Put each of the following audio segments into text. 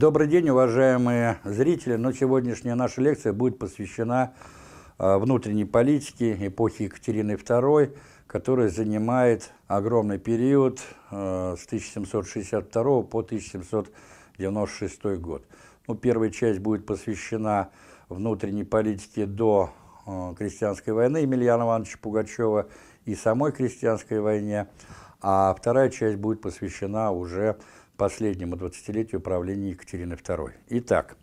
Добрый день, уважаемые зрители. Но сегодняшняя наша лекция будет посвящена э, внутренней политике эпохи Екатерины II, которая занимает огромный период э, с 1762 по 1796 год. Ну, первая часть будет посвящена внутренней политике до э, крестьянской войны Емельяна Ивановича Пугачева и самой крестьянской войне, а вторая часть будет посвящена уже последнему 20-летию правления Екатерины II. Итак,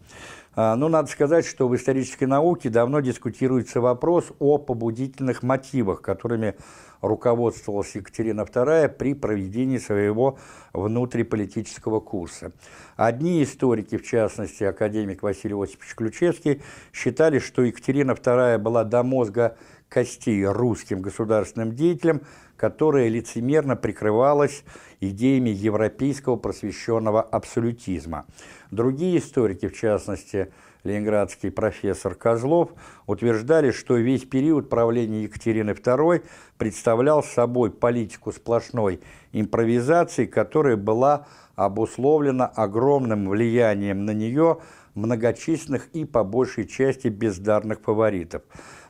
а, ну, надо сказать, что в исторической науке давно дискутируется вопрос о побудительных мотивах, которыми руководствовалась Екатерина II при проведении своего внутриполитического курса. Одни историки, в частности, академик Василий Осипович Ключевский, считали, что Екатерина II была до мозга костей русским государственным деятелем, которая лицемерно прикрывалась идеями европейского просвещенного абсолютизма. Другие историки, в частности, ленинградский профессор Козлов, утверждали, что весь период правления Екатерины II представлял собой политику сплошной импровизации, которая была обусловлена огромным влиянием на нее многочисленных и по большей части бездарных фаворитов.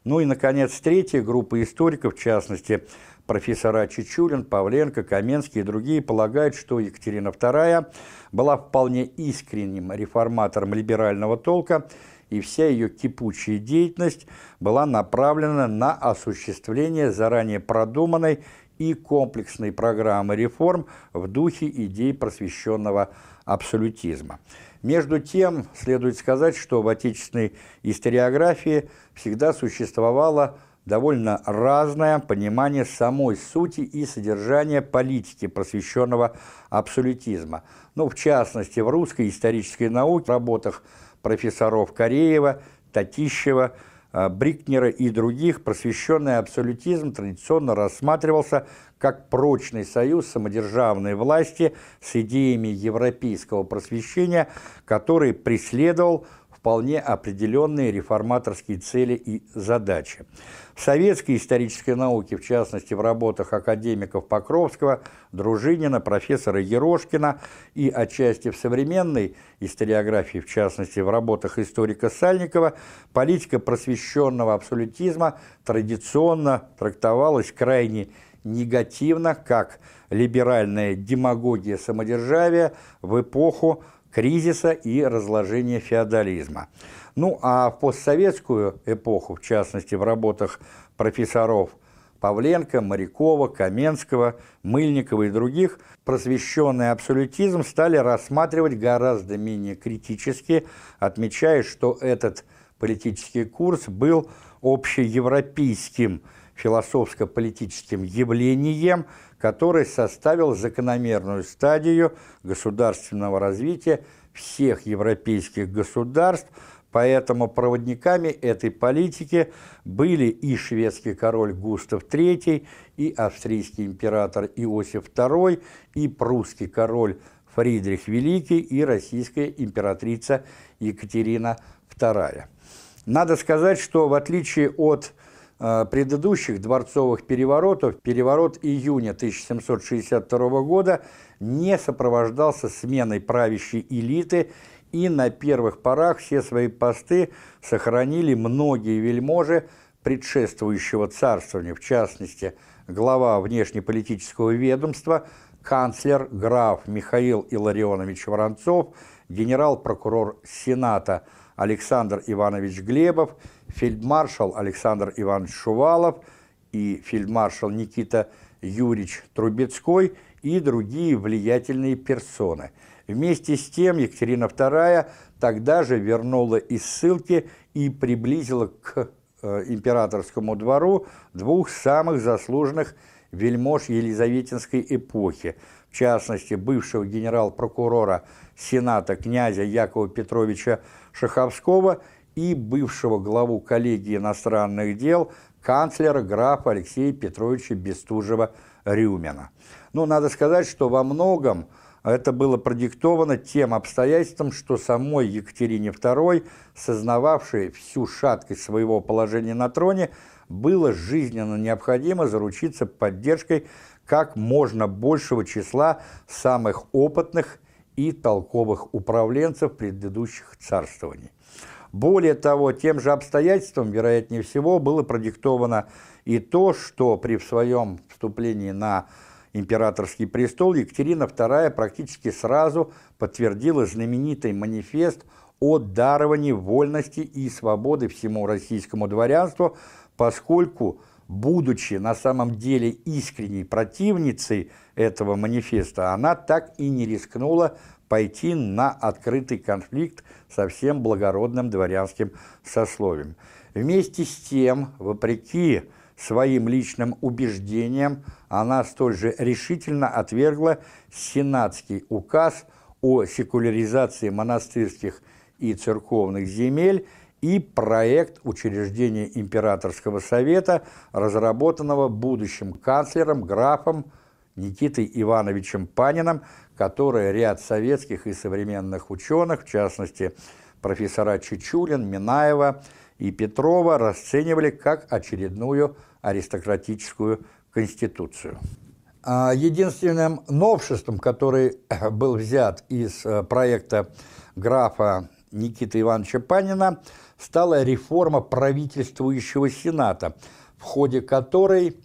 Ну и, наконец, третья группа историков, в частности, профессора Чичулин, Павленко, Каменский и другие полагают, что Екатерина II была вполне искренним реформатором либерального толка, и вся ее кипучая деятельность была направлена на осуществление заранее продуманной и комплексной программы реформ в духе идей просвещенного абсолютизма. Между тем, следует сказать, что в отечественной историографии всегда существовало довольно разное понимание самой сути и содержания политики просвещенного абсолютизма. Ну, в частности, в русской исторической науке, в работах профессоров Кореева, Татищева, э, Брикнера и других просвещенный абсолютизм традиционно рассматривался как прочный союз самодержавной власти с идеями европейского просвещения, который преследовал вполне определенные реформаторские цели и задачи. Советской исторической науке, в частности в работах академиков Покровского, Дружинина, профессора Ерошкина и отчасти в современной историографии, в частности в работах историка Сальникова, политика просвещенного абсолютизма традиционно трактовалась крайне негативно, как либеральная демагогия самодержавия в эпоху кризиса и разложения феодализма. Ну а в постсоветскую эпоху, в частности в работах профессоров Павленко, Морякова, Каменского, Мыльникова и других, просвещенный абсолютизм стали рассматривать гораздо менее критически, отмечая, что этот политический курс был общеевропейским философско-политическим явлением, который составил закономерную стадию государственного развития всех европейских государств, поэтому проводниками этой политики были и шведский король Густав III, и австрийский император Иосиф II, и прусский король Фридрих Великий, и российская императрица Екатерина II. Надо сказать, что в отличие от Э, предыдущих дворцовых переворотов переворот июня 1762 года не сопровождался сменой правящей элиты и на первых порах все свои посты сохранили многие вельможи предшествующего царствования, в частности, глава внешнеполитического ведомства, канцлер граф Михаил Илларионович Воронцов, генерал-прокурор Сената Александр Иванович Глебов – фельдмаршал Александр Иванович Шувалов и фельдмаршал Никита Юрьевич Трубецкой и другие влиятельные персоны. Вместе с тем Екатерина II тогда же вернула из ссылки и приблизила к э, императорскому двору двух самых заслуженных вельмож Елизаветинской эпохи, в частности, бывшего генерал-прокурора Сената князя Якова Петровича Шаховского и бывшего главу коллегии иностранных дел канцлера графа Алексея Петровича Бестужева-Рюмина. Ну, надо сказать, что во многом это было продиктовано тем обстоятельством, что самой Екатерине II, сознававшей всю шаткость своего положения на троне, было жизненно необходимо заручиться поддержкой как можно большего числа самых опытных и толковых управленцев предыдущих царствований. Более того, тем же обстоятельством, вероятнее всего, было продиктовано и то, что при своем вступлении на императорский престол Екатерина II практически сразу подтвердила знаменитый манифест о даровании вольности и свободы всему российскому дворянству, поскольку, будучи на самом деле искренней противницей этого манифеста, она так и не рискнула пойти на открытый конфликт со всем благородным дворянским сословием. Вместе с тем, вопреки своим личным убеждениям, она столь же решительно отвергла сенатский указ о секуляризации монастырских и церковных земель и проект учреждения императорского совета, разработанного будущим канцлером графом Никитой Ивановичем Паниным, который ряд советских и современных ученых, в частности профессора Чечулин, Минаева и Петрова, расценивали как очередную аристократическую конституцию. А единственным новшеством, который был взят из э, проекта графа Никиты Ивановича Панина, стала реформа правительствующего Сената, в ходе которой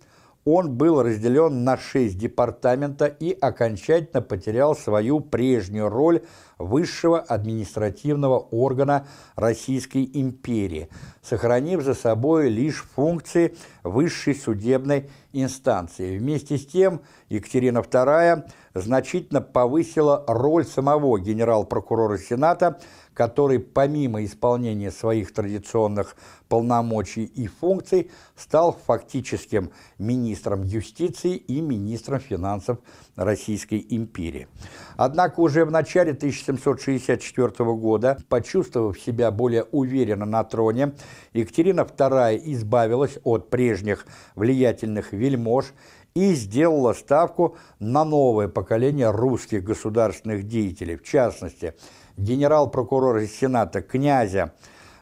он был разделен на шесть департамента и окончательно потерял свою прежнюю роль высшего административного органа Российской империи, сохранив за собой лишь функции высшей судебной инстанции. Вместе с тем Екатерина II значительно повысила роль самого генерал-прокурора Сената который помимо исполнения своих традиционных полномочий и функций стал фактическим министром юстиции и министром финансов Российской империи. Однако уже в начале 1764 года, почувствовав себя более уверенно на троне, Екатерина II избавилась от прежних влиятельных вельмож и сделала ставку на новое поколение русских государственных деятелей, в частности – генерал-прокурора Сената князя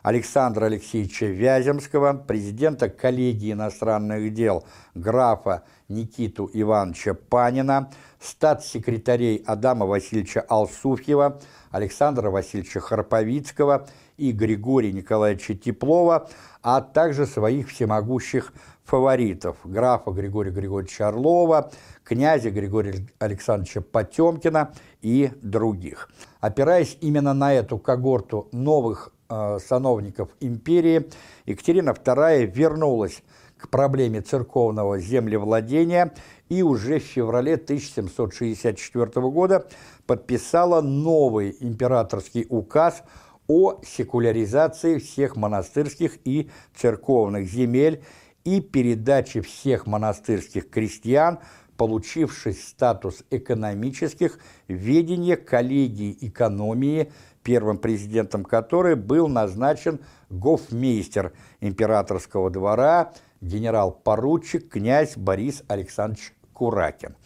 Александра Алексеевича Вяземского, президента коллегии иностранных дел графа Никиту Ивановича Панина, статс-секретарей Адама Васильевича Алсуфьева, Александра Васильевича Харповицкого и Григория Николаевича Теплова, а также своих всемогущих фаворитов – графа Григория Григорьевича Орлова, князя Григория Александровича Потемкина и других. Опираясь именно на эту когорту новых э, сановников империи, Екатерина II вернулась к проблеме церковного землевладения и уже в феврале 1764 года подписала новый императорский указ о секуляризации всех монастырских и церковных земель и передаче всех монастырских крестьян, получивших статус экономических, ведения коллегии экономии, первым президентом которой был назначен гофмейстер императорского двора, генерал-поручик князь Борис Александрович Куракин.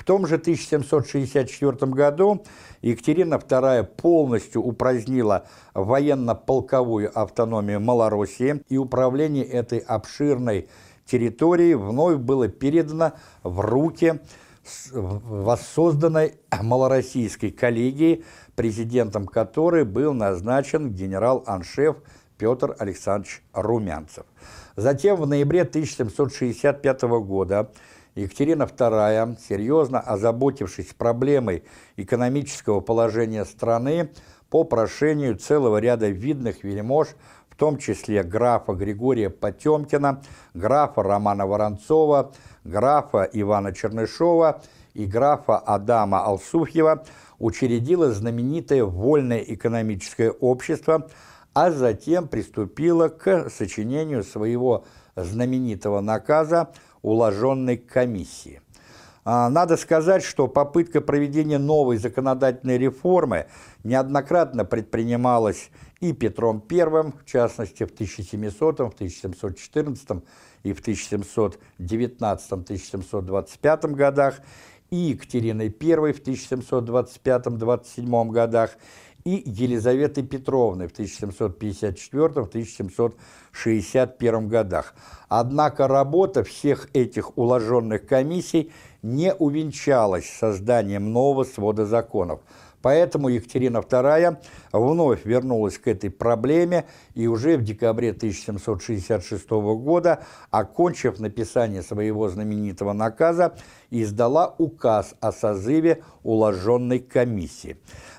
В том же 1764 году Екатерина II полностью упразднила военно-полковую автономию Малороссии, и управление этой обширной территорией вновь было передано в руки воссозданной малороссийской коллегии, президентом которой был назначен генерал-аншеф Петр Александрович Румянцев. Затем в ноябре 1765 года Екатерина II, серьезно озаботившись проблемой экономического положения страны, по прошению целого ряда видных вельмож, в том числе графа Григория Потемкина, графа Романа Воронцова, графа Ивана Чернышова и графа Адама Алсуфьева, учредила знаменитое Вольное экономическое общество, а затем приступила к сочинению своего знаменитого наказа уложенной комиссии. А, надо сказать, что попытка проведения новой законодательной реформы неоднократно предпринималась и Петром I, в частности в 1700, в 1714 и в 1719-1725 годах, и Екатериной I в 1725-27 годах, и Елизаветы Петровны в 1754-1761 годах. Однако работа всех этих уложенных комиссий не увенчалась созданием нового свода законов. Поэтому Екатерина II вновь вернулась к этой проблеме и уже в декабре 1766 года, окончив написание своего знаменитого наказа, издала указ о созыве уложенной комиссии.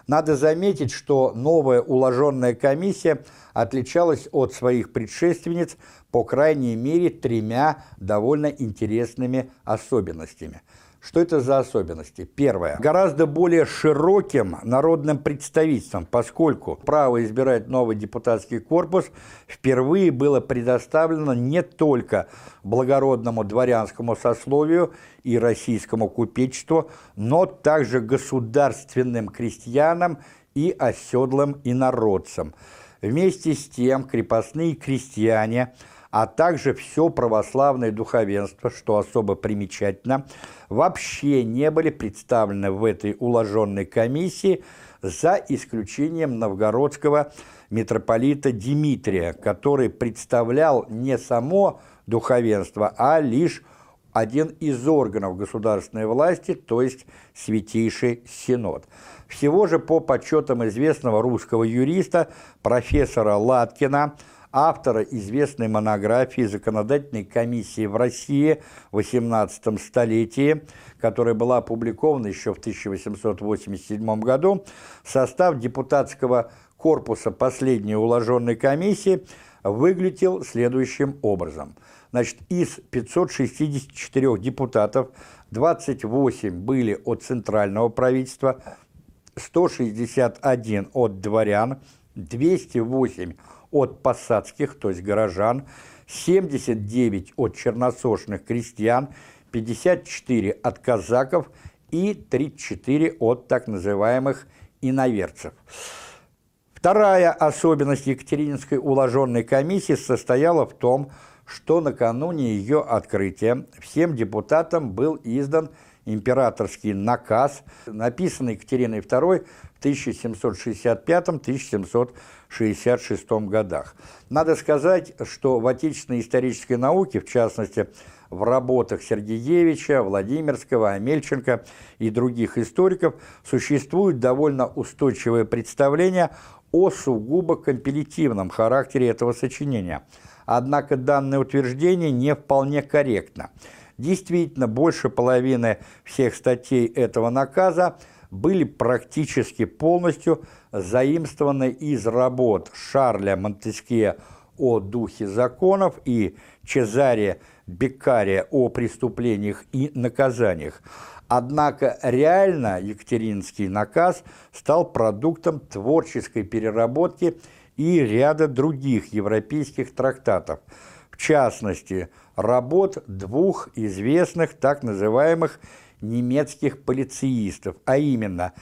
Надо заметить, что новая уложенная комиссия отличалась от своих предшественниц по крайней мере тремя довольно интересными особенностями – что это за особенности? Первое. Гораздо более широким народным представительством, поскольку право избирать новый депутатский корпус впервые было предоставлено не только благородному дворянскому сословию и российскому купечеству, но также государственным крестьянам и оседлым инородцам. Вместе с тем крепостные крестьяне – а также все православное духовенство, что особо примечательно, вообще не были представлены в этой уложенной комиссии за исключением новгородского митрополита Дмитрия, который представлял не само духовенство, а лишь один из органов государственной власти, то есть Святейший Синод. Всего же по подсчетам известного русского юриста профессора Латкина – автора известной монографии Законодательной комиссии в России в XVIII столетии, которая была опубликована еще в 1887 году, состав депутатского корпуса последней уложенной комиссии выглядел следующим образом. Значит, из 564 депутатов 28 были от центрального правительства, 161 от дворян, 208 от посадских, то есть горожан, 79 от черносошных крестьян, 54 от казаков и 34 от так называемых иноверцев. Вторая особенность Екатерининской уложенной комиссии состояла в том, что накануне ее открытия всем депутатам был издан императорский наказ, написанный Екатериной II в 1765-1766 годах. Надо сказать, что в отечественной исторической науке, в частности, в работах Сергеевича, Владимирского, Амельченко и других историков существует довольно устойчивое представление о сугубо компилятивном характере этого сочинения. Однако данное утверждение не вполне корректно – Действительно, больше половины всех статей этого наказа были практически полностью заимствованы из работ Шарля Монтескье о духе законов и Чезаре Беккария о преступлениях и наказаниях. Однако реально Екатеринский наказ стал продуктом творческой переработки и ряда других европейских трактатов, частности – работ двух известных так называемых немецких полицеистов, а именно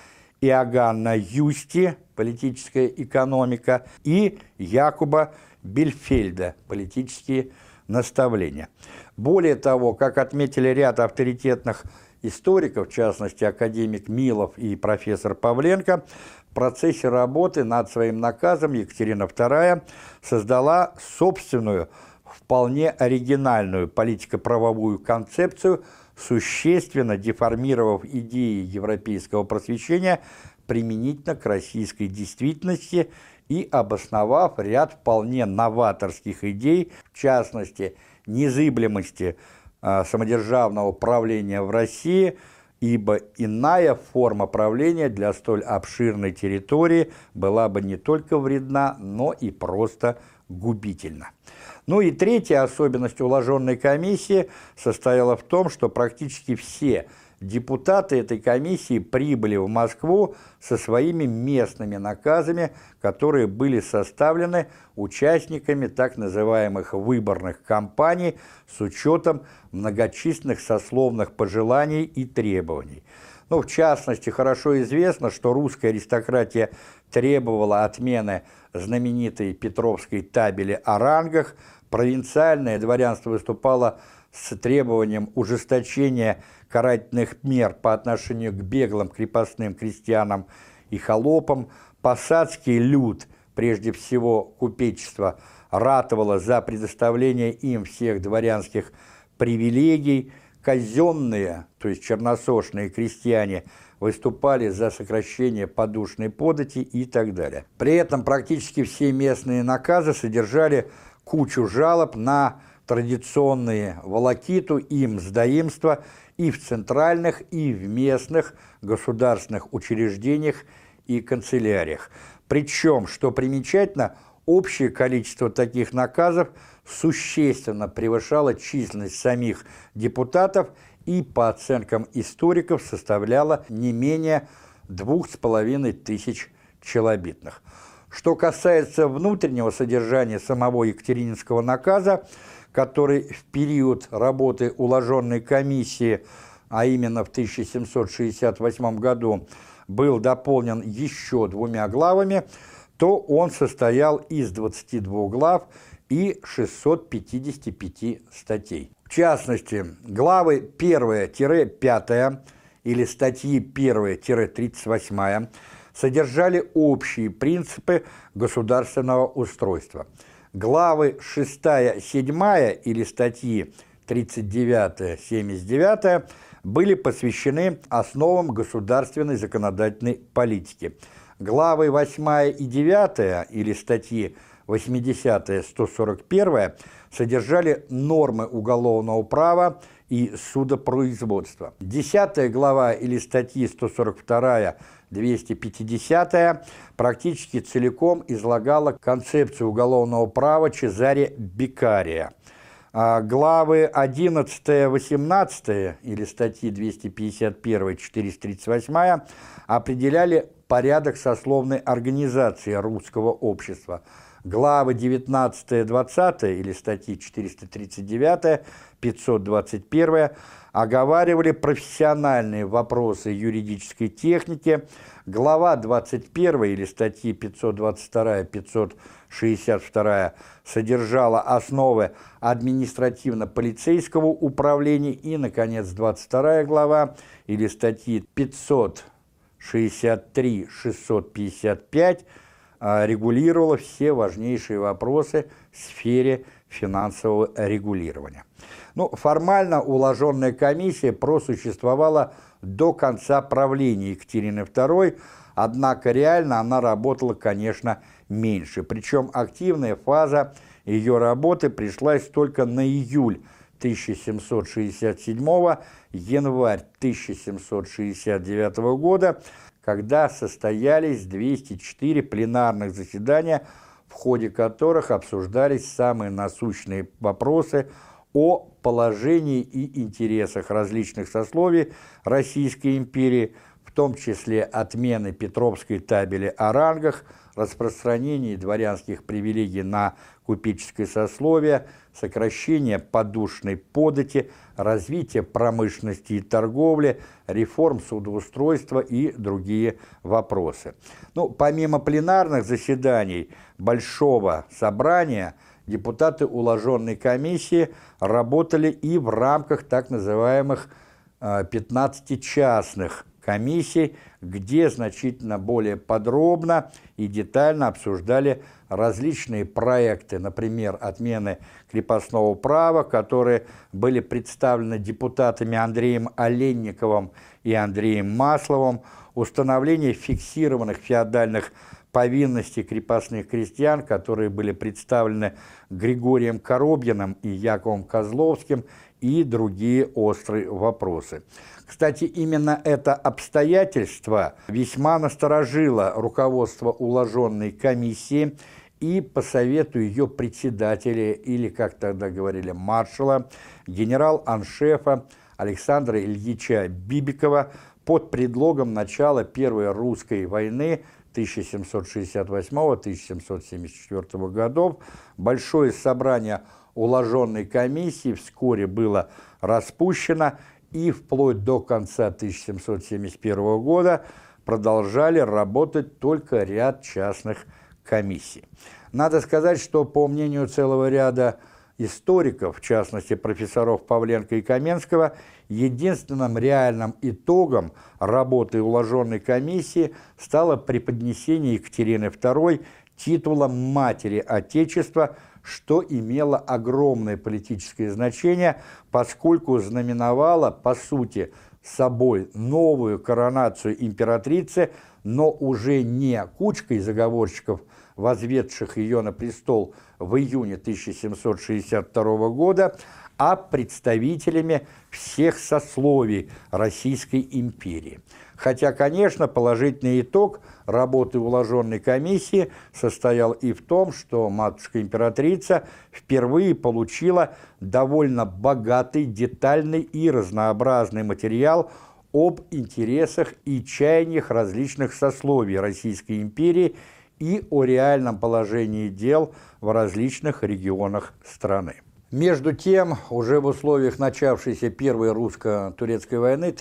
Иоганна Юсти «Политическая экономика» и Якуба Бельфельда «Политические наставления». Более того, как отметили ряд авторитетных историков, в частности академик Милов и профессор Павленко, в процессе работы над своим наказом Екатерина II создала собственную вполне оригинальную политико-правовую концепцию, существенно деформировав идеи европейского просвещения применительно к российской действительности и обосновав ряд вполне новаторских идей, в частности, незыблемости э, самодержавного правления в России, ибо иная форма правления для столь обширной территории была бы не только вредна, но и просто губительна. Ну и третья особенность уложенной комиссии состояла в том, что практически все депутаты этой комиссии прибыли в Москву со своими местными наказами, которые были составлены участниками так называемых выборных кампаний с учетом многочисленных сословных пожеланий и требований. Ну, в частности, хорошо известно, что русская аристократия требовала отмены знаменитой Петровской табели о рангах, провинциальное дворянство выступало с требованием ужесточения карательных мер по отношению к беглым крепостным крестьянам и холопам, посадский люд, прежде всего купечество, ратовало за предоставление им всех дворянских привилегий, казенные, то есть черносошные крестьяне, выступали за сокращение подушной подати и так далее. При этом практически все местные наказы содержали кучу жалоб на традиционные волокиту и мздоимство и в центральных, и в местных государственных учреждениях и канцеляриях. Причем, что примечательно, общее количество таких наказов существенно превышало численность самих депутатов и, по оценкам историков, составляло не менее двух с половиной тысяч челобитных. Что касается внутреннего содержания самого Екатерининского наказа, который в период работы уложенной комиссии, а именно в 1768 году, был дополнен еще двумя главами, то он состоял из 22 глав и 655 статей. В частности, главы 1-5 или статьи 1-38 содержали общие принципы государственного устройства. Главы 6-7 или статьи 39-79 были посвящены основам государственной законодательной политики. Главы 8 и 9 или статьи 80-141 содержали нормы уголовного права и судопроизводства. Десятая глава или статьи 142 250 практически целиком излагала концепцию уголовного права Чезаре Бекария. А главы 11-18 или статьи 251-438 определяли порядок сословной организации русского общества – главы 19-20 или статьи 439-521 оговаривали профессиональные вопросы юридической техники, глава 21 или статьи 522-562 содержала основы административно-полицейского управления и, наконец, 22 глава или статьи 563-655 а, регулировала все важнейшие вопросы в сфере финансового регулирования. Ну, формально уложенная комиссия просуществовала до конца правления Екатерины II, однако реально она работала, конечно, меньше. Причем активная фаза ее работы пришлась только на июль 1767 январь 1769 года, когда состоялись 204 пленарных заседания, в ходе которых обсуждались самые насущные вопросы о положении и интересах различных сословий Российской империи, в том числе отмены Петровской табели о рангах, распространении дворянских привилегий на купеческое сословие, сокращение подушной подати, развитие промышленности и торговли, реформ судоустройства и другие вопросы. Ну, помимо пленарных заседаний Большого собрания, депутаты уложенной комиссии работали и в рамках так называемых 15 э, комиссий, где значительно более подробно и детально обсуждали различные проекты, например, отмены крепостного права, которые были представлены депутатами Андреем Оленниковым и Андреем Масловым, установление фиксированных феодальных повинностей крепостных крестьян, которые были представлены Григорием Коробьиным и Яковом Козловским, и другие острые вопросы. Кстати, именно это обстоятельство весьма насторожило руководство уложенной комиссии и по совету ее председателя, или, как тогда говорили, маршала, генерал-аншефа Александра Ильича Бибикова под предлогом начала Первой русской войны 1768-1774 годов большое собрание уложенной комиссии вскоре было распущено и вплоть до конца 1771 года продолжали работать только ряд частных комиссий. Надо сказать, что по мнению целого ряда историков, в частности профессоров Павленко и Каменского, единственным реальным итогом работы уложенной комиссии стало преподнесение Екатерины II титула Матери Отечества, что имело огромное политическое значение, поскольку знаменовало, по сути, собой новую коронацию императрицы, но уже не кучкой заговорщиков, возведших ее на престол в июне 1762 года, а представителями всех сословий Российской империи. Хотя, конечно, положительный итог работы уложенной комиссии состоял и в том, что матушка-императрица впервые получила довольно богатый, детальный и разнообразный материал об интересах и чаяниях различных сословий Российской империи и о реальном положении дел в различных регионах страны. Между тем, уже в условиях начавшейся Первой русско-турецкой войны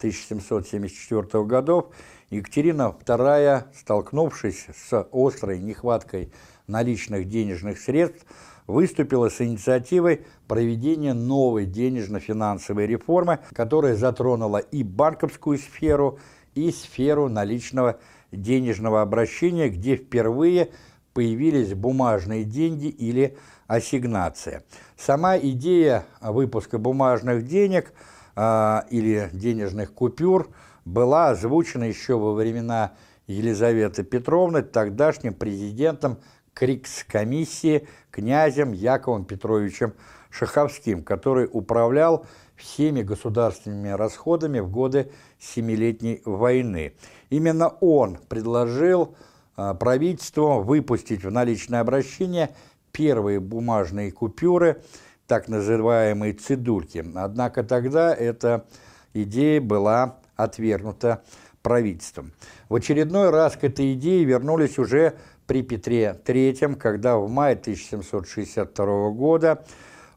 1768-1774 годов Екатерина II, столкнувшись с острой нехваткой наличных денежных средств, выступила с инициативой проведения новой денежно-финансовой реформы, которая затронула и банковскую сферу, и сферу наличного денежного обращения, где впервые – появились бумажные деньги или ассигнация. Сама идея выпуска бумажных денег э, или денежных купюр была озвучена еще во времена Елизаветы Петровны тогдашним президентом Крикс-комиссии князем Яковом Петровичем Шаховским, который управлял всеми государственными расходами в годы Семилетней войны. Именно он предложил а, правительству выпустить в наличное обращение первые бумажные купюры, так называемые цидульки. Однако тогда эта идея была отвергнута правительством. В очередной раз к этой идее вернулись уже при Петре III, когда в мае 1762 года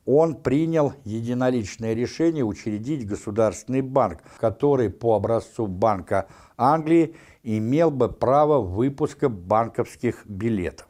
он принял единоличное решение учредить Государственный банк, который по образцу Банка Англии имел бы право выпуска банковских билетов.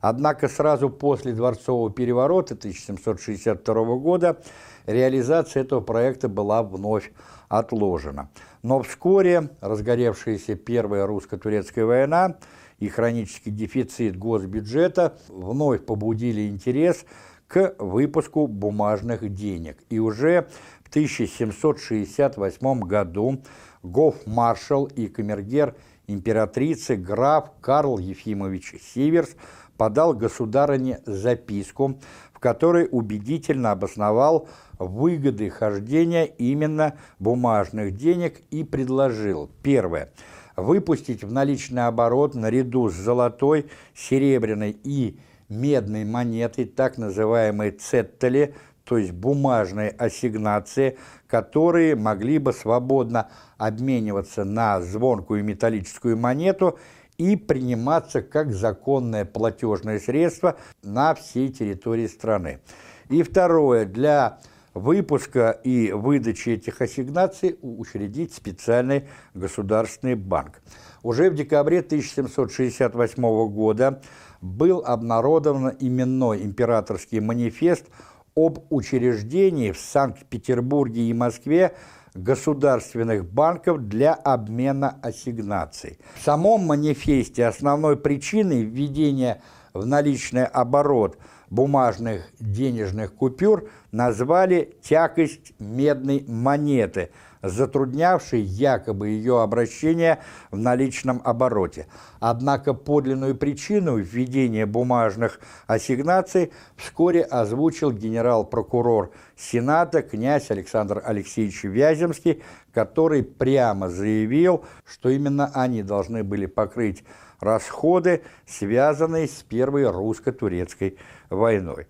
Однако сразу после Дворцового переворота 1762 года реализация этого проекта была вновь отложена. Но вскоре разгоревшаяся Первая русско-турецкая война и хронический дефицит госбюджета вновь побудили интерес к выпуску бумажных денег. И уже в 1768 году гофмаршал и камергер – императрицы граф Карл Ефимович Сиверс подал государыне записку, в которой убедительно обосновал выгоды хождения именно бумажных денег и предложил первое выпустить в наличный оборот наряду с золотой, серебряной и медной монетой, так называемые цеттели, то есть бумажные ассигнации, которые могли бы свободно обмениваться на звонкую металлическую монету и приниматься как законное платежное средство на всей территории страны. И второе, для выпуска и выдачи этих ассигнаций учредить специальный государственный банк. Уже в декабре 1768 года был обнародован именной императорский манифест об учреждении в Санкт-Петербурге и Москве государственных банков для обмена ассигнаций. В самом манифесте основной причиной введения в наличный оборот бумажных денежных купюр назвали тякость медной монеты – затруднявший якобы ее обращение в наличном обороте. Однако подлинную причину введения бумажных ассигнаций вскоре озвучил генерал-прокурор Сената князь Александр Алексеевич Вяземский, который прямо заявил, что именно они должны были покрыть расходы, связанные с Первой русско-турецкой войной.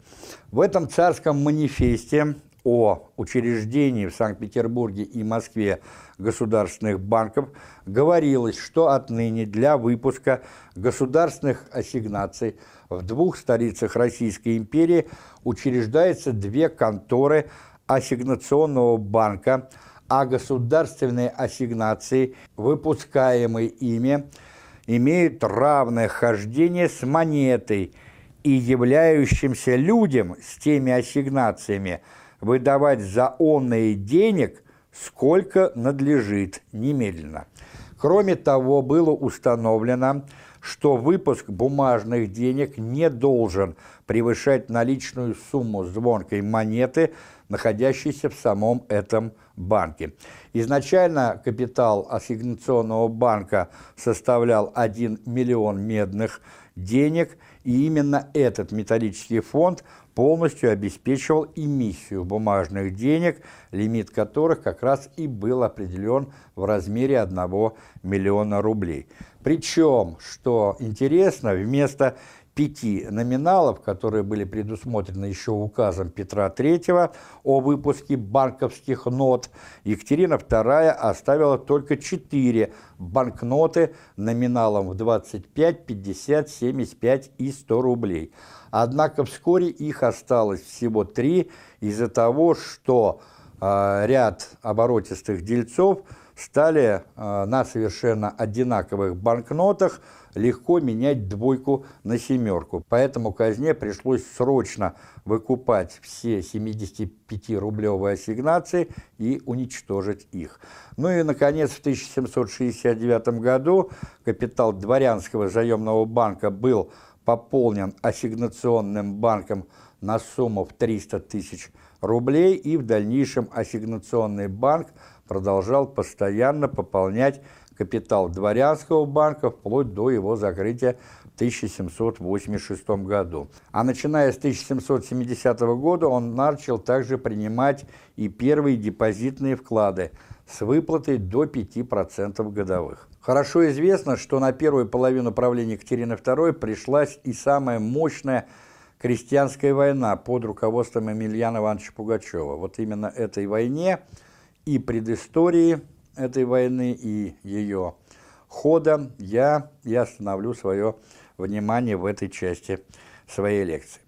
В этом царском манифесте о учреждении в Санкт-Петербурге и Москве государственных банков говорилось, что отныне для выпуска государственных ассигнаций в двух столицах Российской империи учреждаются две конторы ассигнационного банка, а государственные ассигнации, выпускаемые ими, имеют равное хождение с монетой и являющимся людям с теми ассигнациями – выдавать за онные денег, сколько надлежит немедленно. Кроме того, было установлено, что выпуск бумажных денег не должен превышать наличную сумму звонкой монеты, находящейся в самом этом банке. Изначально капитал ассигнационного банка составлял 1 миллион медных денег, и именно этот металлический фонд полностью обеспечивал эмиссию бумажных денег, лимит которых как раз и был определен в размере 1 миллиона рублей. Причем, что интересно, вместо пяти номиналов, которые были предусмотрены еще указом Петра III о выпуске банковских нот, Екатерина II оставила только четыре банкноты номиналом в 25, 50, 75 и 100 рублей. Однако вскоре их осталось всего три из-за того, что э, ряд оборотистых дельцов стали э, на совершенно одинаковых банкнотах легко менять двойку на семерку. Поэтому казне пришлось срочно выкупать все 75-рублевые ассигнации и уничтожить их. Ну и, наконец, в 1769 году капитал дворянского заемного банка был пополнен ассигнационным банком на сумму в 300 тысяч рублей, и в дальнейшем ассигнационный банк продолжал постоянно пополнять капитал дворянского банка вплоть до его закрытия в 1786 году. А начиная с 1770 года он начал также принимать и первые депозитные вклады с выплатой до 5% годовых. Хорошо известно, что на первую половину правления Екатерины II пришлась и самая мощная крестьянская война под руководством Емельяна Ивановича Пугачева. Вот именно этой войне и предыстории этой войны и ее хода я и остановлю свое внимание в этой части своей лекции.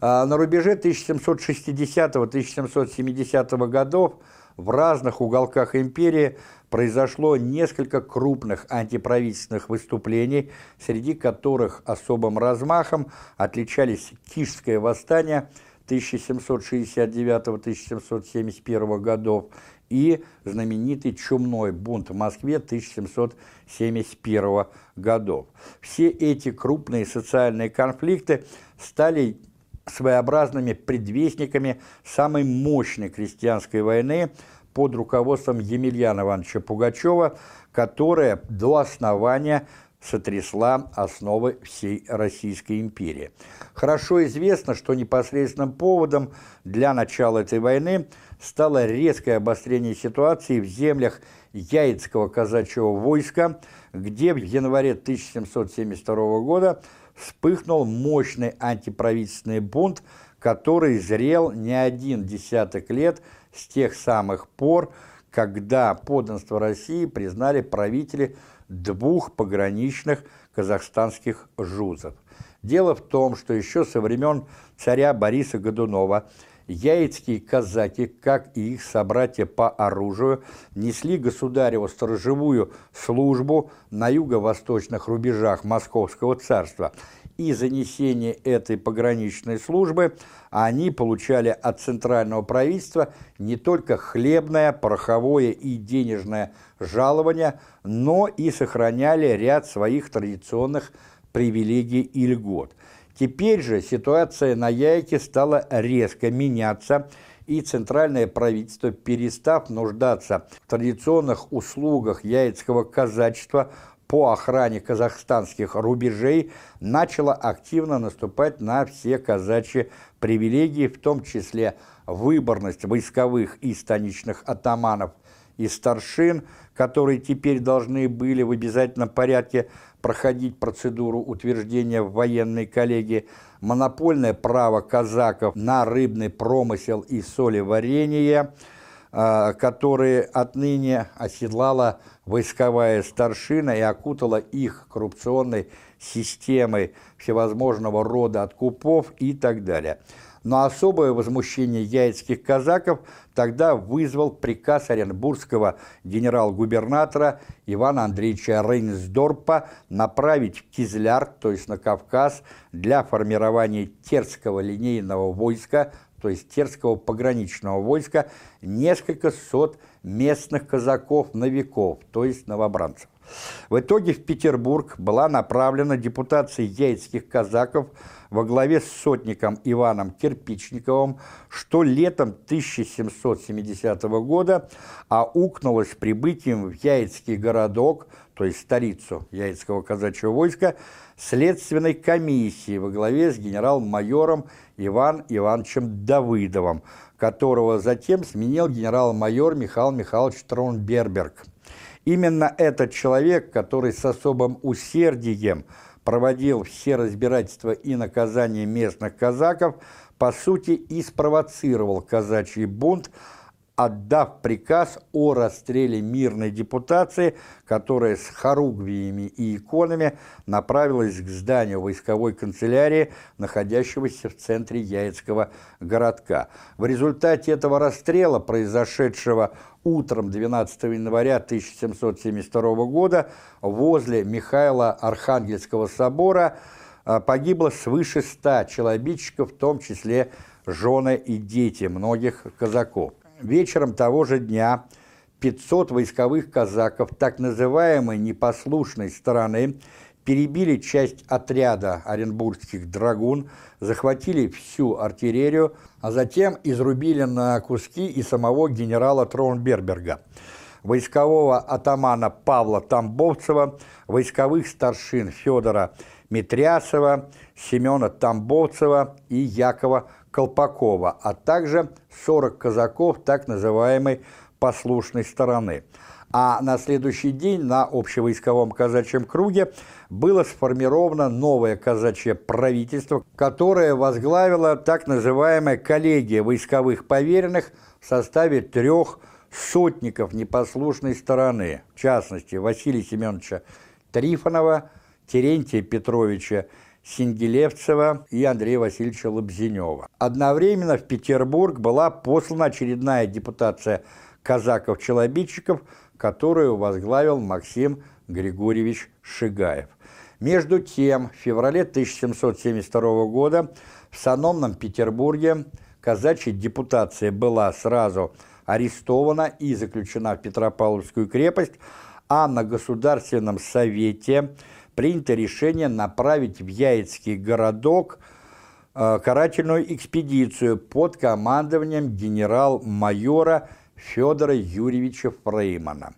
А на рубеже 1760-1770 годов в разных уголках империи произошло несколько крупных антиправительственных выступлений, среди которых особым размахом отличались Кишское восстание 1769-1771 годов и знаменитый чумной бунт в Москве 1771 годов. Все эти крупные социальные конфликты стали своеобразными предвестниками самой мощной крестьянской войны под руководством Емельяна Ивановича Пугачева, которая до основания сотрясла основы всей Российской империи. Хорошо известно, что непосредственным поводом для начала этой войны стало резкое обострение ситуации в землях Яицкого казачьего войска, где в январе 1772 года вспыхнул мощный антиправительственный бунт, который зрел не один десяток лет с тех самых пор, когда подданство России признали правители двух пограничных казахстанских жузов. Дело в том, что еще со времен царя Бориса Годунова яицкие казаки, как и их собратья по оружию, несли государеву сторожевую службу на юго-восточных рубежах Московского царства, и за несение этой пограничной службы они получали от центрального правительства не только хлебное, пороховое и денежное жалование, но и сохраняли ряд своих традиционных привилегий и льгот. Теперь же ситуация на Яйке стала резко меняться, и центральное правительство, перестав нуждаться в традиционных услугах яицкого казачества по охране казахстанских рубежей, начало активно наступать на все казачьи привилегии, в том числе выборность войсковых и станичных атаманов и старшин, которые теперь должны были в обязательном порядке проходить процедуру утверждения в военной коллегии, монопольное право казаков на рыбный промысел и солеварение, а, которые отныне оседлала войсковая старшина и окутала их коррупционной системой всевозможного рода откупов и так далее – но особое возмущение яицких казаков тогда вызвал приказ оренбургского генерал-губернатора Ивана Андреевича Рейнсдорпа направить в Кизляр, то есть на Кавказ, для формирования терского линейного войска, то есть терского пограничного войска, несколько сот местных казаков-новиков, то есть новобранцев. В итоге в Петербург была направлена депутация яицких казаков во главе с сотником Иваном Кирпичниковым, что летом 1770 года аукнулось прибытием в Яицкий городок, то есть столицу Яицкого казачьего войска, следственной комиссии во главе с генерал-майором Иван Ивановичем Давыдовым, которого затем сменил генерал-майор Михаил Михайлович Тронберберг. Именно этот человек, который с особым усердием проводил все разбирательства и наказания местных казаков, по сути и спровоцировал казачий бунт, отдав приказ о расстреле мирной депутации, которая с хоругвиями и иконами направилась к зданию войсковой канцелярии, находящегося в центре Яицкого городка. В результате этого расстрела, произошедшего утром 12 января 1772 года возле Михаила Архангельского собора а, погибло свыше ста челобитчиков, в том числе жены и дети многих казаков. Вечером того же дня 500 войсковых казаков так называемой непослушной стороны перебили часть отряда оренбургских драгун, захватили всю артиллерию, а затем изрубили на куски и самого генерала Троунберберга, войскового атамана Павла Тамбовцева, войсковых старшин Федора Митрясова, Семена Тамбовцева и Якова Колпакова, а также 40 казаков так называемой послушной стороны. А на следующий день на общевойсковом казачьем круге было сформировано новое казачье правительство, которое возглавила так называемая коллегия войсковых поверенных в составе трех сотников непослушной стороны, в частности Василия Семеновича Трифонова, Терентия Петровича Сингелевцева и Андрея Васильевича Лобзенева. Одновременно в Петербург была послана очередная депутация казаков-челобитчиков, которую возглавил Максим Григорьевич Шигаев. Между тем, в феврале 1772 года в Саномном Петербурге казачья депутация была сразу арестована и заключена в Петропавловскую крепость, а на Государственном совете принято решение направить в Яицкий городок э, карательную экспедицию под командованием генерал-майора Федора Юрьевича Фреймана.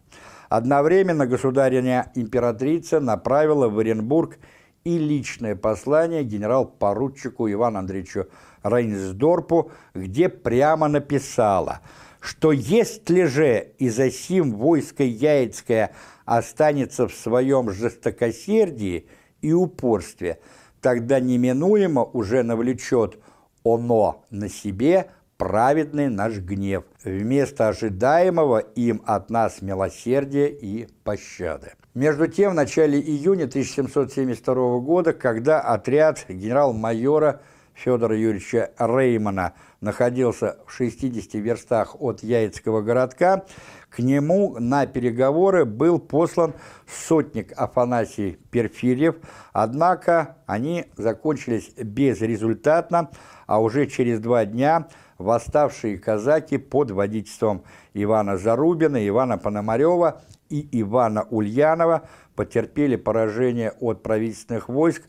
Одновременно государыня-императрица направила в Оренбург и личное послание генерал-поручику Ивану Андреевичу Рейнсдорпу, где прямо написала, что если же и за сим войско Яицкое останется в своем жестокосердии и упорстве, тогда неминуемо уже навлечет оно на себе праведный наш гнев, вместо ожидаемого им от нас милосердия и пощады. Между тем, в начале июня 1772 года, когда отряд генерал-майора Федора Юрьевича Реймана находился в 60 верстах от Яицкого городка, к нему на переговоры был послан сотник Афанасий Перфирьев, однако они закончились безрезультатно, а уже через два дня – восставшие казаки под водительством Ивана Зарубина, Ивана Пономарева и Ивана Ульянова потерпели поражение от правительственных войск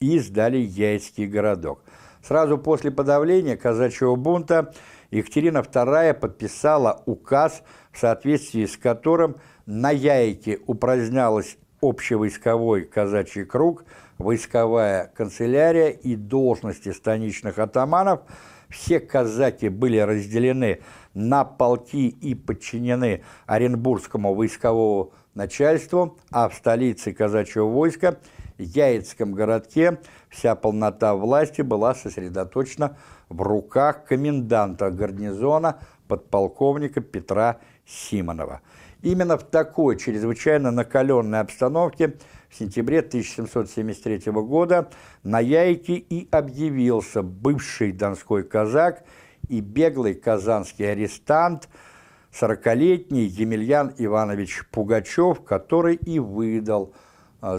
и сдали Яйцкий городок. Сразу после подавления казачьего бунта Екатерина II подписала указ, в соответствии с которым на Яйке упразднялась общевойсковой казачий круг, войсковая канцелярия и должности станичных атаманов – все казаки были разделены на полки и подчинены Оренбургскому войсковому начальству, а в столице казачьего войска, Яицком городке, вся полнота власти была сосредоточена в руках коменданта гарнизона подполковника Петра Симонова. Именно в такой чрезвычайно накаленной обстановке в сентябре 1773 года на Яйке и объявился бывший донской казак и беглый казанский арестант, 40-летний Емельян Иванович Пугачев, который и выдал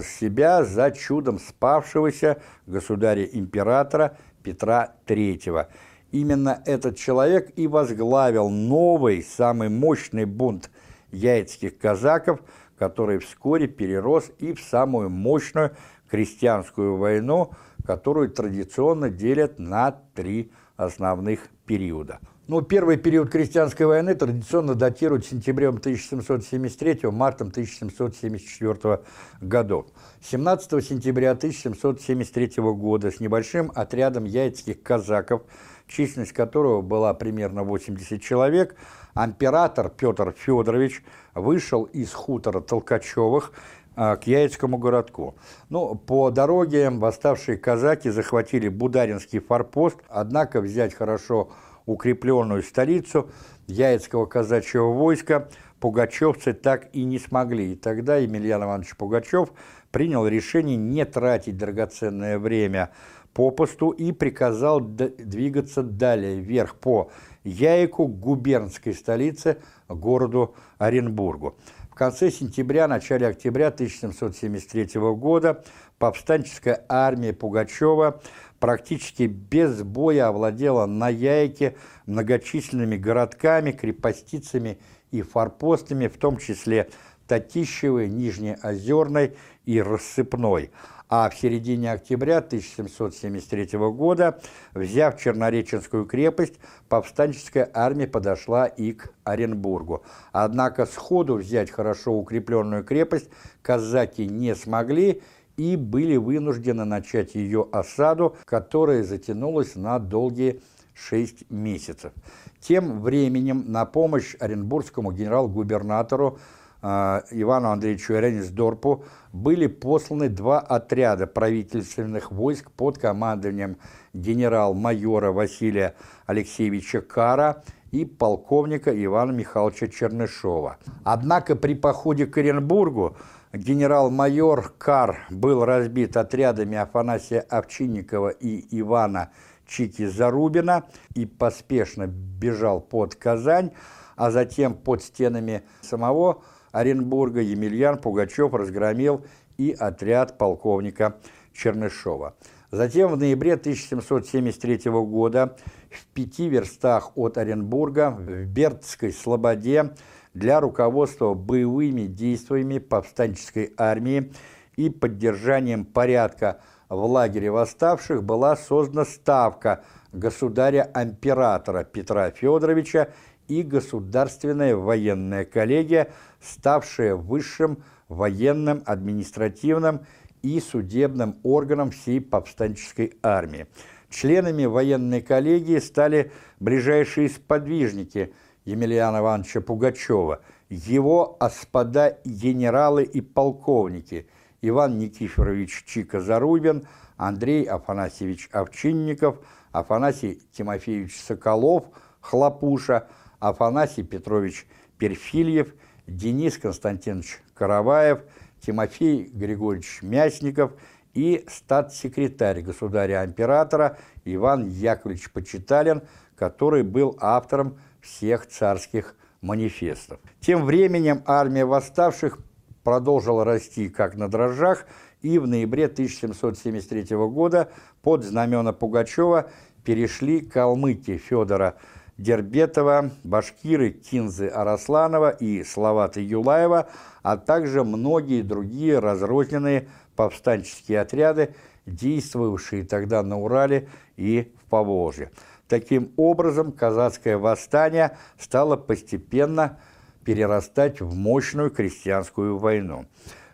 себя за чудом спавшегося государя-императора Петра III. Именно этот человек и возглавил новый, самый мощный бунт яицких казаков – который вскоре перерос и в самую мощную крестьянскую войну, которую традиционно делят на три основных периода. Ну, первый период крестьянской войны традиционно датируют сентябрем 1773 мартом 1774 годов. 17 сентября 1773 года с небольшим отрядом яйцких казаков, численность которого была примерно 80 человек, император Петр Федорович вышел из хутора Толкачевых а, к Яицкому городку. Ну, по дороге восставшие казаки захватили Бударинский форпост, однако взять хорошо укрепленную столицу Яицкого казачьего войска пугачевцы так и не смогли. И тогда Емельян Иванович Пугачев принял решение не тратить драгоценное время попусту и приказал двигаться далее, вверх по Яйку, губернской столице, городу Оренбургу. В конце сентября, начале октября 1773 года повстанческая армия Пугачева практически без боя овладела на Яйке многочисленными городками, крепостицами и форпостами, в том числе Татищевой, Нижнеозерной и Рассыпной – а в середине октября 1773 года, взяв Чернореченскую крепость, повстанческая армия подошла и к Оренбургу. Однако сходу взять хорошо укрепленную крепость казаки не смогли и были вынуждены начать ее осаду, которая затянулась на долгие шесть месяцев. Тем временем на помощь оренбургскому генерал-губернатору а, Ивану Андреевичу Эренисдорпу были посланы два отряда правительственных войск под командованием генерал-майора Василия Алексеевича Кара и полковника Ивана Михайловича Чернышова. Однако при походе к Оренбургу генерал-майор Кар был разбит отрядами Афанасия Овчинникова и Ивана Чики-Зарубина и поспешно бежал под Казань, а затем под стенами самого Оренбурга Емельян Пугачев разгромил и отряд полковника Чернышова. Затем в ноябре 1773 года в пяти верстах от Оренбурга в Бертской Слободе для руководства боевыми действиями повстанческой армии и поддержанием порядка в лагере восставших была создана ставка государя-императора Петра Федоровича и Государственная военная коллегия, ставшая высшим военным, административным и судебным органом всей повстанческой армии. Членами военной коллегии стали ближайшие сподвижники Емельяна Ивановича Пугачева, его господа генералы и полковники Иван Никифорович Чика-Зарубин, Андрей Афанасьевич Овчинников, Афанасий Тимофеевич Соколов, Хлопуша – Афанасий Петрович Перфильев, Денис Константинович Караваев, Тимофей Григорьевич Мясников и статс-секретарь государя-императора Иван Яковлевич Почиталин, который был автором всех царских манифестов. Тем временем армия восставших продолжила расти как на дрожжах, и в ноябре 1773 года под знамена Пугачева перешли калмыки Федора Дербетова, башкиры Кинзы Арасланова и Славаты Юлаева, а также многие другие разрозненные повстанческие отряды, действовавшие тогда на Урале и в Поволжье. Таким образом, казацкое восстание стало постепенно перерастать в мощную крестьянскую войну.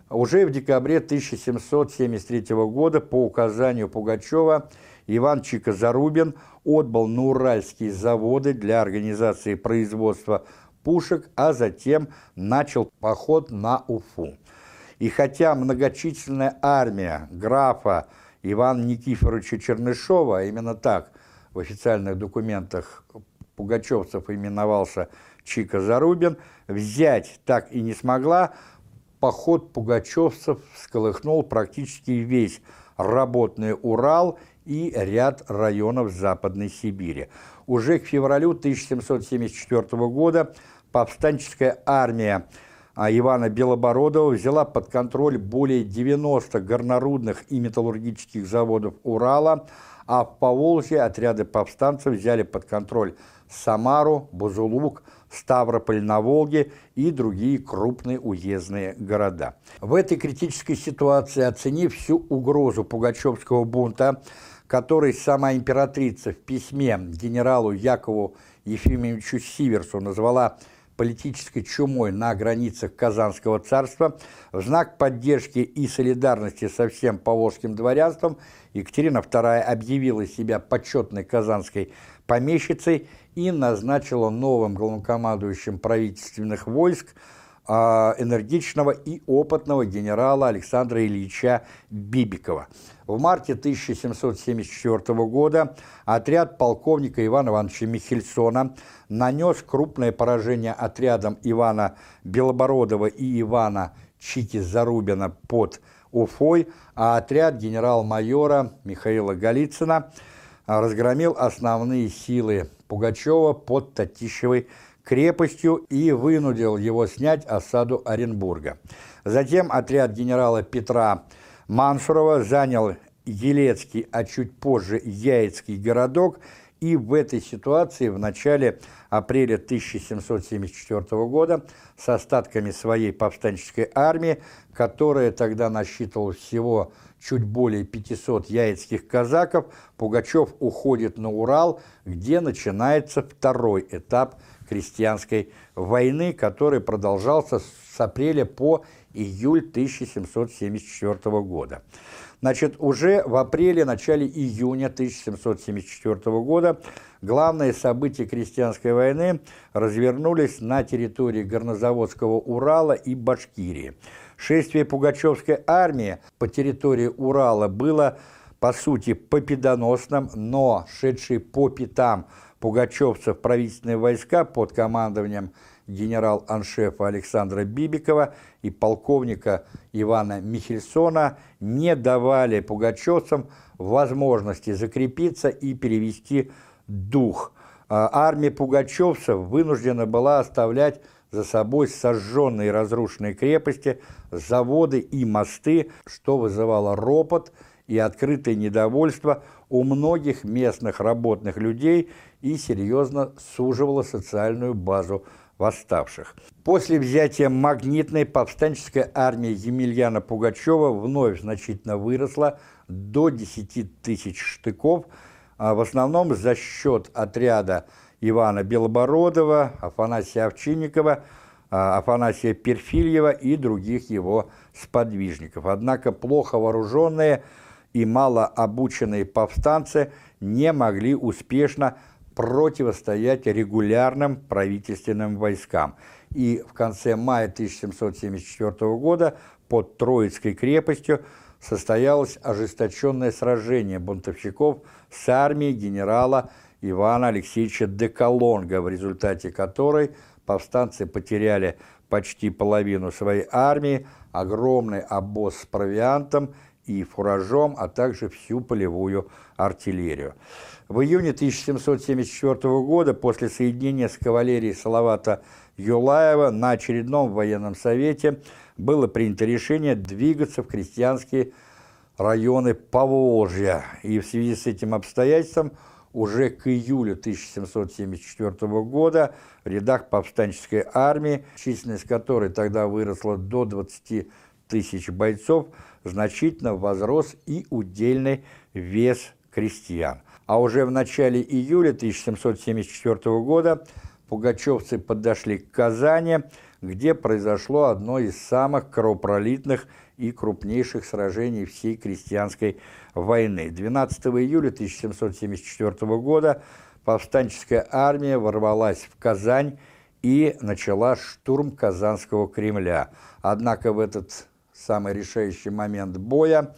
Уже в декабре 1773 года по указанию Пугачева Иван Чика-Зарубин отбыл на Уральские заводы для организации производства пушек, а затем начал поход на Уфу. И хотя многочисленная армия графа Ивана Никифоровича Чернышова, а именно так в официальных документах пугачевцев именовался Чика Зарубин, взять так и не смогла, поход пугачевцев всколыхнул практически весь работный Урал и ряд районов Западной Сибири. Уже к февралю 1774 года повстанческая армия Ивана Белобородова взяла под контроль более 90 горнорудных и металлургических заводов Урала, а в Поволжье отряды повстанцев взяли под контроль Самару, Бузулук, Ставрополь на Волге и другие крупные уездные города. В этой критической ситуации, оценив всю угрозу Пугачевского бунта, который сама императрица в письме генералу Якову Ефимовичу Сиверсу назвала политической чумой на границах Казанского царства, в знак поддержки и солидарности со всем поволжским дворянством Екатерина II объявила себя почетной казанской помещицей и назначила новым главнокомандующим правительственных войск а, энергичного и опытного генерала Александра Ильича Бибикова. В марте 1774 года отряд полковника Ивана Ивановича Михельсона нанес крупное поражение отрядам Ивана Белобородова и Ивана Чики-Зарубина под Уфой, а отряд генерал-майора Михаила Голицына разгромил основные силы Пугачева под Татищевой крепостью и вынудил его снять осаду Оренбурга. Затем отряд генерала Петра Мансурова занял Елецкий, а чуть позже Яицкий городок, и в этой ситуации в начале апреля 1774 года с остатками своей повстанческой армии, которая тогда насчитывала всего чуть более 500 яицких казаков, Пугачев уходит на Урал, где начинается второй этап крестьянской войны, который продолжался с апреля по июль 1774 года. Значит, уже в апреле-начале июня 1774 года главные события крестьянской войны развернулись на территории Горнозаводского Урала и Башкирии. Шествие Пугачевской армии по территории Урала было, по сути, победоносным, но шедший по пятам пугачевцев правительственные войска под командованием генерал-аншефа Александра Бибикова и полковника Ивана Михельсона не давали пугачевцам возможности закрепиться и перевести дух. А армия пугачевцев вынуждена была оставлять за собой сожженные и разрушенные крепости, заводы и мосты, что вызывало ропот и открытое недовольство у многих местных работных людей и серьезно суживало социальную базу восставших. После взятия Магнитной повстанческая армия Емельяна Пугачева вновь значительно выросла до 10 тысяч штыков, а в основном за счет отряда Ивана Белобородова, Афанасия Овчинникова, а, Афанасия Перфильева и других его сподвижников. Однако плохо вооруженные и малообученные повстанцы не могли успешно противостоять регулярным правительственным войскам. И в конце мая 1774 года под Троицкой крепостью состоялось ожесточенное сражение бунтовщиков с армией генерала Ивана Алексеевича Деколонга, в результате которой повстанцы потеряли почти половину своей армии, огромный обоз с провиантом и фуражом, а также всю полевую артиллерию. В июне 1774 года после соединения с кавалерией Салавата Юлаева на очередном военном совете было принято решение двигаться в крестьянские районы Поволжья, и в связи с этим обстоятельством уже к июлю 1774 года в рядах повстанческой армии, численность которой тогда выросла до 20 тысяч бойцов, значительно возрос и удельный вес крестьян а уже в начале июля 1774 года пугачевцы подошли к Казани, где произошло одно из самых кровопролитных и крупнейших сражений всей крестьянской войны. 12 июля 1774 года повстанческая армия ворвалась в Казань и начала штурм Казанского Кремля. Однако в этот самый решающий момент боя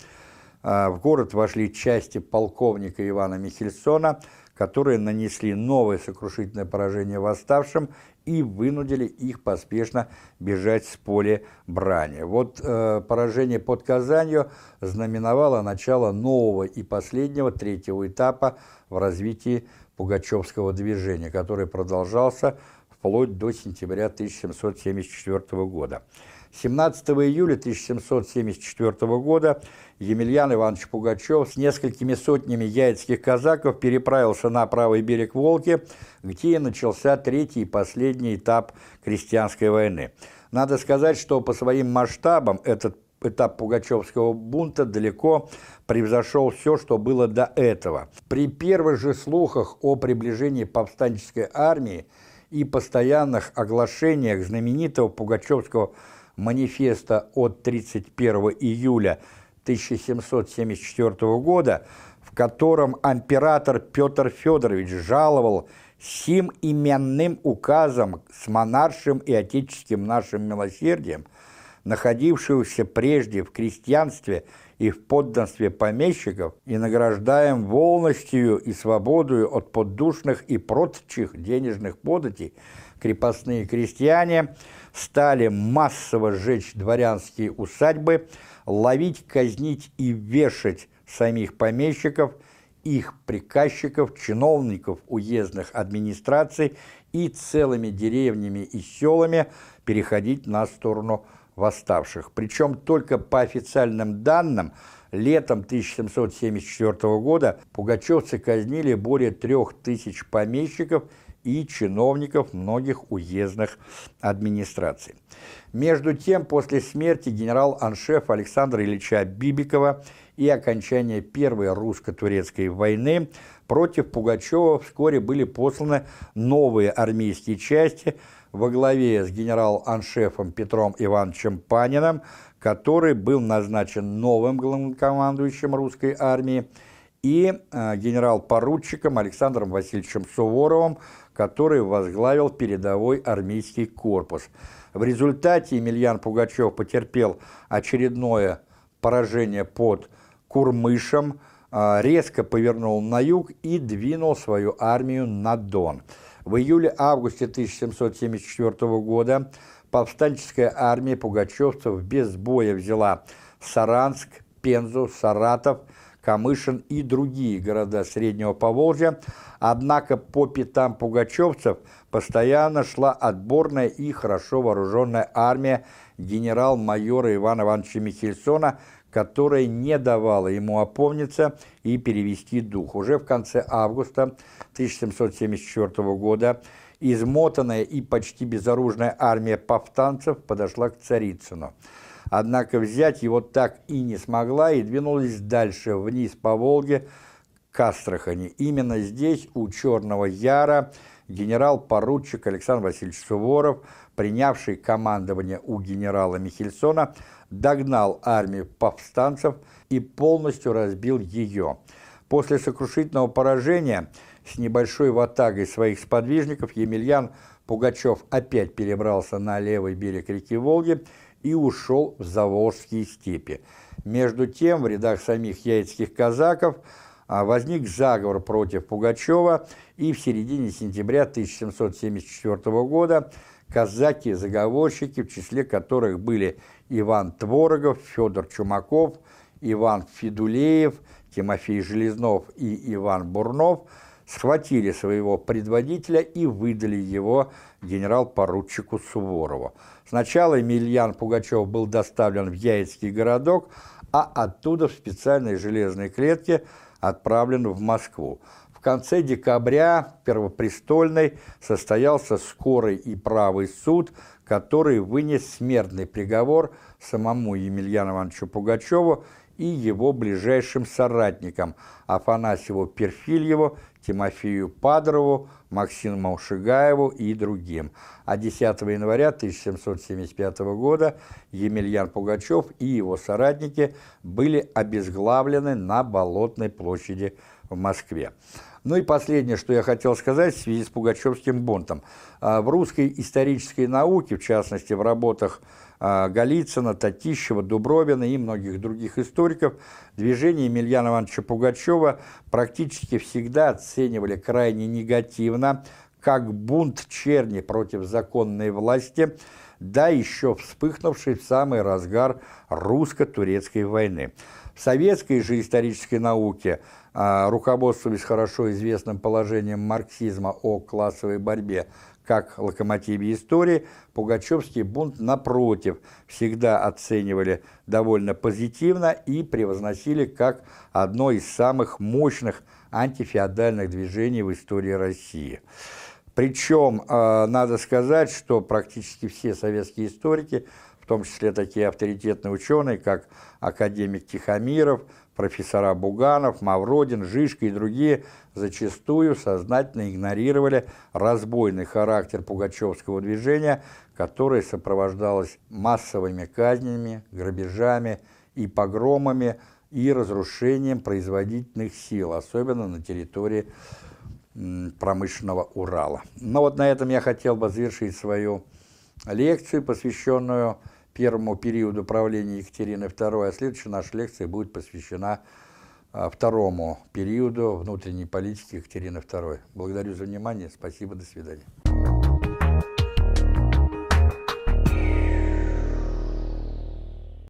а, в город вошли части полковника Ивана Михельсона, которые нанесли новое сокрушительное поражение восставшим и вынудили их поспешно бежать с поля брани. Вот э, поражение под Казанью знаменовало начало нового и последнего третьего этапа в развитии Пугачевского движения, который продолжался вплоть до сентября 1774 года. 17 июля 1774 года Емельян Иванович Пугачев с несколькими сотнями яицких казаков переправился на правый берег Волги, где и начался третий и последний этап крестьянской войны. Надо сказать, что по своим масштабам этот этап Пугачевского бунта далеко превзошел все, что было до этого. При первых же слухах о приближении повстанческой армии и постоянных оглашениях знаменитого Пугачевского манифеста от 31 июля 1774 года, в котором император Петр Федорович жаловал сим именным указом с монаршим и отеческим нашим милосердием, находившегося прежде в крестьянстве и в подданстве помещиков, и награждаем волностью и свободою от поддушных и прочих денежных податей, крепостные крестьяне стали массово сжечь дворянские усадьбы, ловить, казнить и вешать самих помещиков, их приказчиков, чиновников уездных администраций и целыми деревнями и селами переходить на сторону восставших. Причем только по официальным данным, летом 1774 года пугачевцы казнили более трех тысяч помещиков и чиновников многих уездных администраций. Между тем, после смерти генерал-аншефа Александра Ильича Бибикова и окончания Первой русско-турецкой войны против Пугачева вскоре были посланы новые армейские части во главе с генерал-аншефом Петром Ивановичем Паниным, который был назначен новым главнокомандующим русской армии, и э, генерал-поручиком Александром Васильевичем Суворовым, который возглавил передовой армейский корпус. В результате Емельян Пугачев потерпел очередное поражение под Курмышем, а, резко повернул на юг и двинул свою армию на Дон. В июле-августе 1774 года повстанческая армия пугачевцев без боя взяла Саранск, Пензу, Саратов, Камышин и другие города Среднего Поволжья, однако по пятам пугачевцев постоянно шла отборная и хорошо вооруженная армия генерал-майора Ивана Ивановича Михельсона, которая не давала ему опомниться и перевести дух. Уже в конце августа 1774 года измотанная и почти безоружная армия повстанцев подошла к Царицыну. Однако взять его так и не смогла и двинулась дальше, вниз по Волге, к Астрахани. Именно здесь, у Черного Яра, генерал-поручик Александр Васильевич Суворов, принявший командование у генерала Михельсона, догнал армию повстанцев и полностью разбил ее. После сокрушительного поражения с небольшой ватагой своих сподвижников Емельян Пугачев опять перебрался на левый берег реки Волги и ушел в Заволжские степи. Между тем, в рядах самих яицких казаков а, возник заговор против Пугачева, и в середине сентября 1774 года казаки-заговорщики, в числе которых были Иван Творогов, Федор Чумаков, Иван Федулеев, Тимофей Железнов и Иван Бурнов, схватили своего предводителя и выдали его генерал-поручику Суворову. Сначала Емельян Пугачев был доставлен в Яицкий городок, а оттуда в специальной железной клетке отправлен в Москву. В конце декабря Первопрестольный состоялся скорый и правый суд, который вынес смертный приговор самому Емельяну Ивановичу Пугачеву и его ближайшим соратникам Афанасьеву Перфильеву, Тимофею Падрову, Максиму Шигаеву и другим. А 10 января 1775 года Емельян Пугачев и его соратники были обезглавлены на Болотной площади в Москве. Ну и последнее, что я хотел сказать в связи с Пугачевским бунтом. А, в русской исторической науке, в частности в работах а, Голицына, Татищева, Дубровина и многих других историков, движение Емельяна Ивановича Пугачева практически всегда оценивали крайне негативно, как бунт черни против законной власти, да еще вспыхнувшей в самый разгар русско-турецкой войны. В советской же исторической науке, а, руководствуясь хорошо известным положением марксизма о классовой борьбе, как локомотиве истории, Пугачевский бунт, напротив, всегда оценивали довольно позитивно и превозносили как одно из самых мощных антифеодальных движений в истории России. Причем, э, надо сказать, что практически все советские историки, в том числе такие авторитетные ученые, как академик Тихомиров, профессора Буганов, Мавродин, Жишка и другие, зачастую сознательно игнорировали разбойный характер пугачевского движения, которое сопровождалось массовыми казнями, грабежами и погромами и разрушением производительных сил, особенно на территории промышленного Урала. Но вот на этом я хотел бы завершить свою лекцию, посвященную первому периоду правления Екатерины II, а следующая наша лекция будет посвящена а, второму периоду внутренней политики Екатерины II. Благодарю за внимание, спасибо, до свидания.